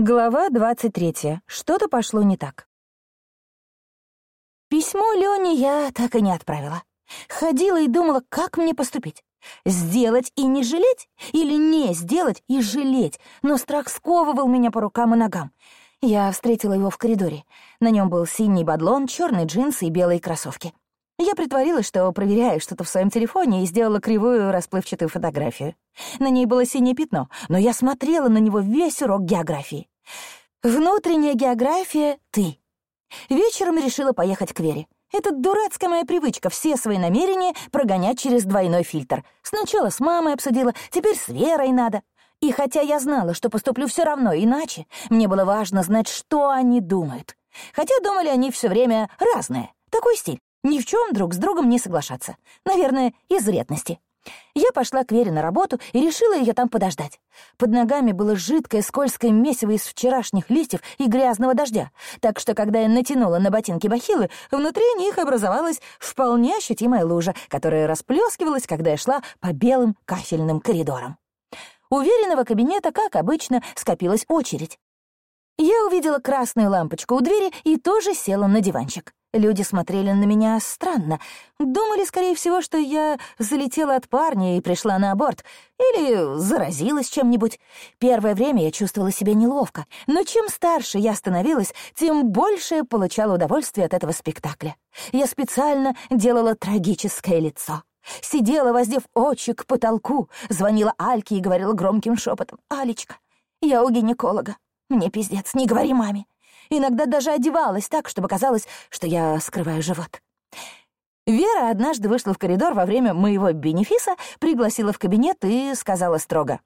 Глава 23. Что-то пошло не так. Письмо Лёне я так и не отправила. Ходила и думала, как мне поступить. Сделать и не жалеть? Или не сделать и жалеть? Но страх сковывал меня по рукам и ногам. Я встретила его в коридоре. На нем был синий бадлон, черные джинсы и белые кроссовки. Я притворилась, что проверяю что-то в своем телефоне и сделала кривую расплывчатую фотографию. На ней было синее пятно, но я смотрела на него весь урок географии. Внутренняя география — ты. Вечером решила поехать к Вере. Это дурацкая моя привычка все свои намерения прогонять через двойной фильтр. Сначала с мамой обсудила, теперь с Верой надо. И хотя я знала, что поступлю все равно иначе, мне было важно знать, что они думают. Хотя думали они все время разное. Такой стиль. Ни в чем друг с другом не соглашаться. Наверное, из вредности. Я пошла к Вере на работу и решила ее там подождать. Под ногами было жидкое скользкое месиво из вчерашних листьев и грязного дождя, так что, когда я натянула на ботинки бахилы, внутри них образовалась вполне ощутимая лужа, которая расплескивалась, когда я шла по белым кафельным коридорам. У Вериного кабинета, как обычно, скопилась очередь. Я увидела красную лампочку у двери и тоже села на диванчик. Люди смотрели на меня странно. Думали, скорее всего, что я залетела от парня и пришла на аборт. Или заразилась чем-нибудь. Первое время я чувствовала себя неловко. Но чем старше я становилась, тем больше я получала удовольствие от этого спектакля. Я специально делала трагическое лицо. Сидела, воздев очи к потолку, звонила Альке и говорила громким шепотом. «Алечка, я у гинеколога. Мне пиздец, не говори маме. Иногда даже одевалась так, чтобы казалось, что я скрываю живот. Вера однажды вышла в коридор во время моего бенефиса, пригласила в кабинет и сказала строго.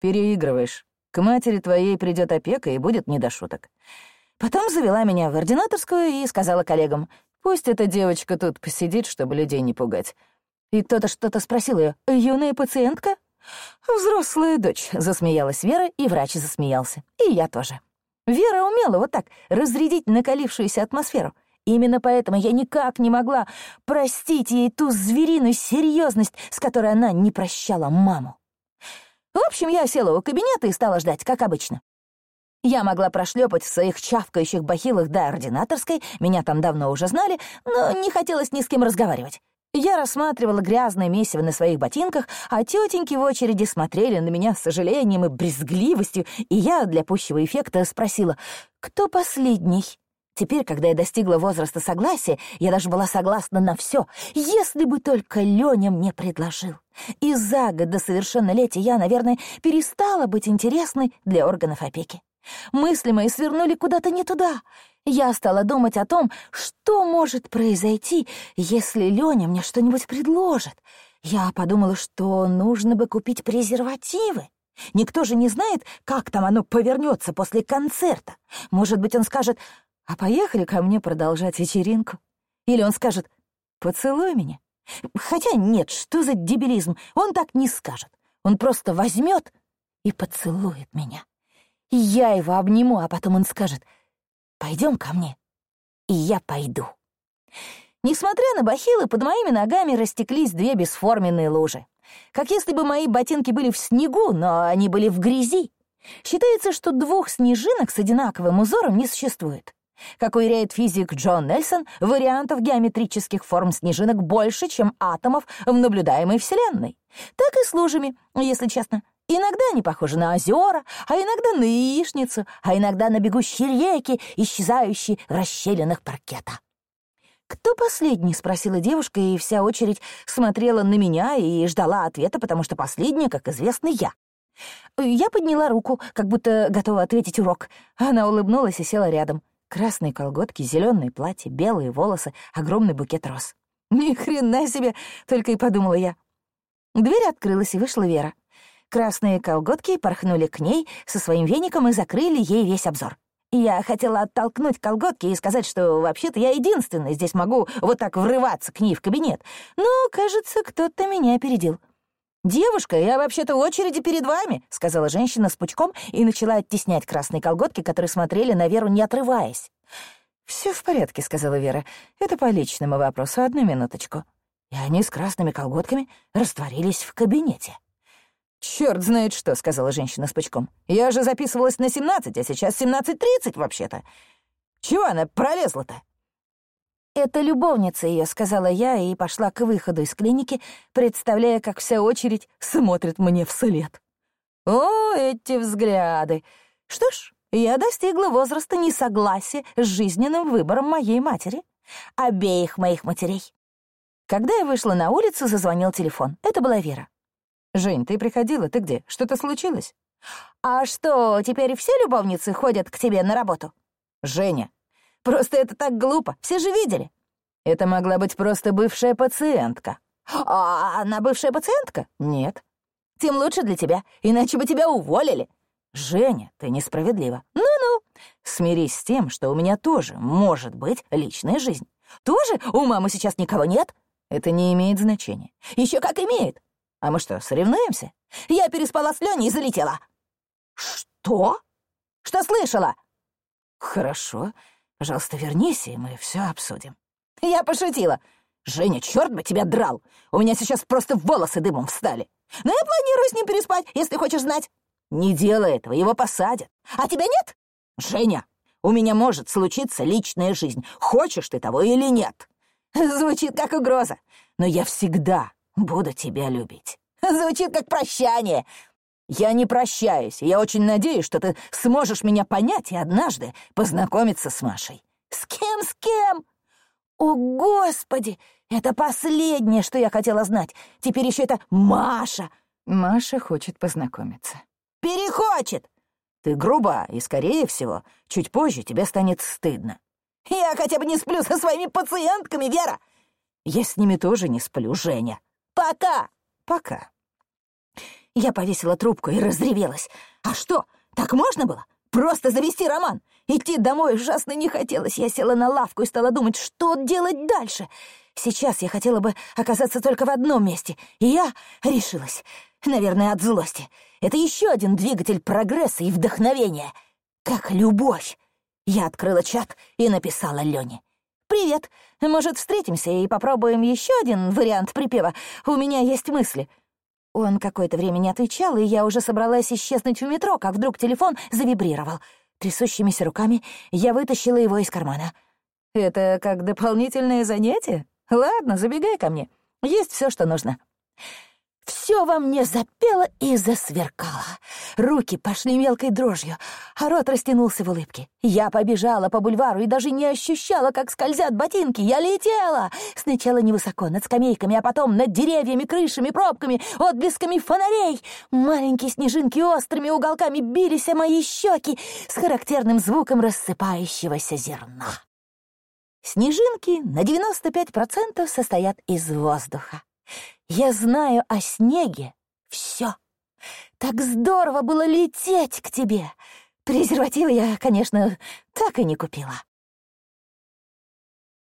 «Переигрываешь. К матери твоей придет опека, и будет не до шуток». Потом завела меня в ординаторскую и сказала коллегам, «Пусть эта девочка тут посидит, чтобы людей не пугать». И кто-то что-то спросил ее, «Юная пациентка?» «Взрослая дочь», — засмеялась Вера, и врач засмеялся. И я тоже. Вера умела вот так разрядить накалившуюся атмосферу. Именно поэтому я никак не могла простить ей ту звериную серьезность, с которой она не прощала маму. В общем, я села у кабинета и стала ждать, как обычно. Я могла прошлепать в своих чавкающих бахилах до ординаторской, меня там давно уже знали, но не хотелось ни с кем разговаривать. Я рассматривала грязное месиво на своих ботинках, а тетеньки в очереди смотрели на меня с сожалением и брезгливостью, и я для пущего эффекта спросила, кто последний? Теперь, когда я достигла возраста согласия, я даже была согласна на все, если бы только Леня мне предложил. И за год до совершеннолетия я, наверное, перестала быть интересной для органов опеки. Мысли мои свернули куда-то не туда. Я стала думать о том, что может произойти, если Лёня мне что-нибудь предложит. Я подумала, что нужно бы купить презервативы. Никто же не знает, как там оно повернется после концерта. Может быть, он скажет, а поехали ко мне продолжать вечеринку. Или он скажет, поцелуй меня. Хотя нет, что за дебилизм, он так не скажет. Он просто возьмет и поцелует меня. И я его обниму, а потом он скажет, пойдем ко мне. И я пойду. Несмотря на бахилы, под моими ногами растеклись две бесформенные лужи. Как если бы мои ботинки были в снегу, но они были в грязи. Считается, что двух снежинок с одинаковым узором не существует. Как уверяет физик Джон Нельсон, вариантов геометрических форм снежинок больше, чем атомов в наблюдаемой Вселенной. Так и с лужами, если честно. Иногда они похожи на озера, а иногда на яичницу, а иногда на бегущие реки, исчезающие в расщелинах паркета. «Кто последний?» — спросила девушка, и вся очередь смотрела на меня и ждала ответа, потому что последняя, как известно, я. Я подняла руку, как будто готова ответить урок. Она улыбнулась и села рядом. Красные колготки, зеленое платье, белые волосы, огромный букет роз. «Ни хрена себе!» — только и подумала я. Дверь открылась, и вышла Вера. Красные колготки порхнули к ней со своим веником и закрыли ей весь обзор. Я хотела оттолкнуть колготки и сказать, что вообще-то я единственная здесь могу вот так врываться к ней в кабинет. Но, кажется, кто-то меня опередил. «Девушка, я вообще-то в очереди перед вами», — сказала женщина с пучком и начала оттеснять красные колготки, которые смотрели на Веру, не отрываясь. «Все в порядке», — сказала Вера. «Это по личному вопросу. Одну минуточку». И они с красными колготками растворились в кабинете. Черт знает что», — сказала женщина с пучком. «Я же записывалась на 17, а сейчас 17.30 вообще-то. Чего она пролезла-то?» «Это любовница ее», — сказала я и пошла к выходу из клиники, представляя, как вся очередь смотрит мне вслед. О, эти взгляды! Что ж, я достигла возраста несогласия с жизненным выбором моей матери. Обеих моих матерей. Когда я вышла на улицу, зазвонил телефон. Это была Вера. «Жень, ты приходила, ты где? Что-то случилось?» «А что, теперь все любовницы ходят к тебе на работу?» «Женя, просто это так глупо, все же видели». «Это могла быть просто бывшая пациентка». «А она бывшая пациентка?» «Нет». «Тем лучше для тебя, иначе бы тебя уволили». «Женя, ты несправедлива». «Ну-ну». «Смирись с тем, что у меня тоже может быть личная жизнь». «Тоже? У мамы сейчас никого нет?» «Это не имеет значения». Еще как имеет». «А мы что, соревнуемся?» «Я переспала с Леней и залетела». «Что? Что слышала?» «Хорошо. Пожалуйста, вернись, и мы все обсудим». «Я пошутила. Женя, черт бы тебя драл. У меня сейчас просто волосы дымом встали. Но я планирую с ним переспать, если хочешь знать». «Не делай этого, его посадят. А тебя нет?» «Женя, у меня может случиться личная жизнь, хочешь ты того или нет». «Звучит как угроза, но я всегда буду тебя любить». «Звучит как прощание». «Я не прощаюсь, и я очень надеюсь, что ты сможешь меня понять и однажды познакомиться с Машей». «С кем, с кем?» «О, Господи! Это последнее, что я хотела знать. Теперь еще это Маша!» Маша хочет познакомиться. «Перехочет!» «Ты груба, и, скорее всего, чуть позже тебе станет стыдно». «Я хотя бы не сплю со своими пациентками, Вера!» «Я с ними тоже не сплю, Женя». «Пока!» «Пока». Я повесила трубку и разревелась. «А что, так можно было? Просто завести роман? Идти домой ужасно не хотелось. Я села на лавку и стала думать, что делать дальше. Сейчас я хотела бы оказаться только в одном месте, и я решилась. Наверное, от злости. Это еще один двигатель прогресса и вдохновения. Как любовь. Я открыла чат и написала Лене. «Привет. Может, встретимся и попробуем еще один вариант припева? У меня есть мысли». Он какое-то время не отвечал, и я уже собралась исчезнуть в метро, как вдруг телефон завибрировал. Трясущимися руками я вытащила его из кармана. «Это как дополнительное занятие? Ладно, забегай ко мне. Есть все, что нужно». Все во мне запело и засверкало. Руки пошли мелкой дрожью, а рот растянулся в улыбке. Я побежала по бульвару и даже не ощущала, как скользят ботинки. Я летела! Сначала невысоко, над скамейками, а потом над деревьями, крышами, пробками, отблесками фонарей. Маленькие снежинки острыми уголками бились о мои щеки с характерным звуком рассыпающегося зерна. Снежинки на 95% состоят из воздуха. Я знаю о снеге все. Так здорово было лететь к тебе. Презервативы я, конечно, так и не купила.